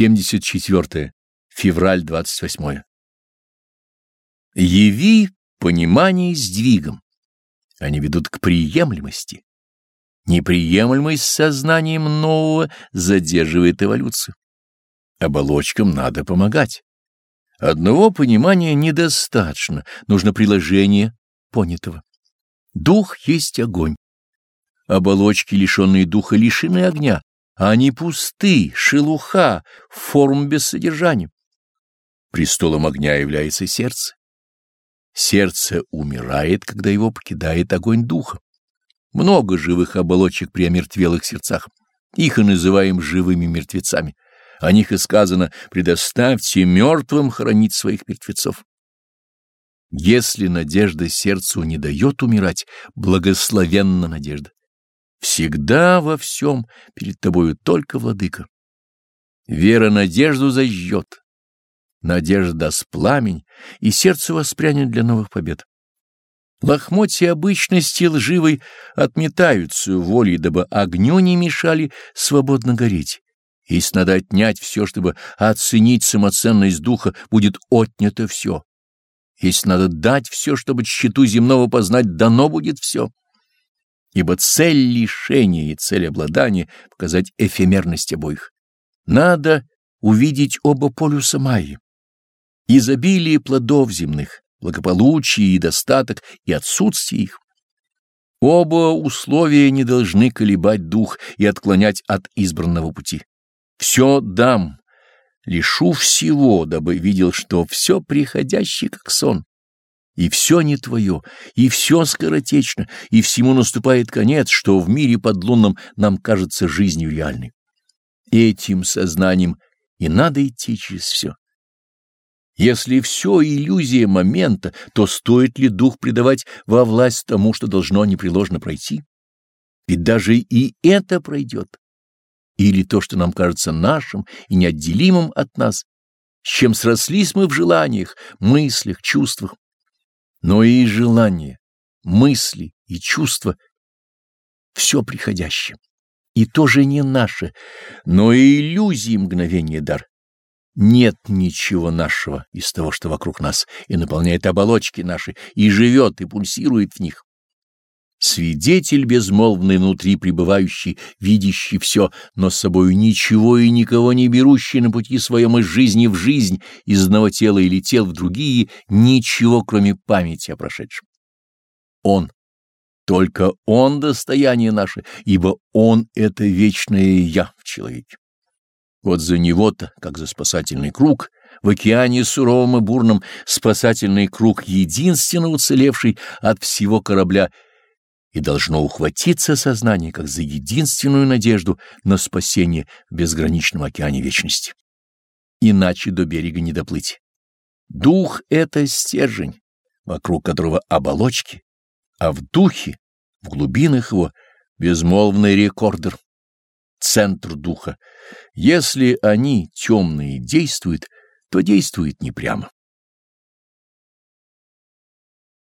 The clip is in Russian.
74. Февраль 28. Яви понимание сдвигом. Они ведут к приемлемости. Неприемлемость сознанием нового задерживает эволюцию. Оболочкам надо помогать. Одного понимания недостаточно, нужно приложение понятого. Дух есть огонь. Оболочки, лишенные духа, лишены огня, они пусты, шелуха, форм без содержания. Престолом огня является сердце. Сердце умирает, когда его покидает огонь духа. Много живых оболочек при омертвелых сердцах. Их и называем живыми мертвецами. О них и сказано «предоставьте мертвым хоронить своих мертвецов». Если надежда сердцу не дает умирать, благословенна надежда. Всегда во всем перед тобою только владыка. Вера надежду зажжет. Надежда даст пламень, и сердце воспрянет для новых побед. Лохмотья обычности лживой отметаются волей, дабы огню не мешали свободно гореть. Если надо отнять все, чтобы оценить самоценность духа, будет отнято все. Если надо дать все, чтобы счету земного познать, дано будет все. Ибо цель лишения и цель обладания — показать эфемерность обоих. Надо увидеть оба полюса Майи. Изобилие плодов земных, благополучие и достаток, и отсутствие их. Оба условия не должны колебать дух и отклонять от избранного пути. Все дам, лишу всего, дабы видел, что все приходящее как сон. И все не твое, и все скоротечно, и всему наступает конец, что в мире подлунном нам кажется жизнью реальной. Этим сознанием и надо идти через все. Если все иллюзия момента, то стоит ли дух предавать во власть тому, что должно непреложно пройти? Ведь даже и это пройдет. Или то, что нам кажется нашим и неотделимым от нас, с чем срослись мы в желаниях, мыслях, чувствах. Но и желания, мысли и чувства — все приходящее. И тоже не наше, но и иллюзии мгновения дар. Нет ничего нашего из того, что вокруг нас, и наполняет оболочки наши, и живет, и пульсирует в них. Свидетель безмолвный внутри пребывающий, видящий все, но с собою ничего и никого не берущий на пути своем из жизни в жизнь, из одного тела или тел в другие, ничего, кроме памяти о прошедшем. Он, только Он достояние наше, ибо Он — это вечное Я в человеке. Вот за него-то, как за спасательный круг, в океане суровом и бурном, спасательный круг, единственно уцелевший от всего корабля, и должно ухватиться сознание, как за единственную надежду на спасение в безграничном океане вечности. Иначе до берега не доплыть. Дух — это стержень, вокруг которого оболочки, а в духе, в глубинах его, безмолвный рекордер центр духа. Если они темные действуют, то действуют не прямо.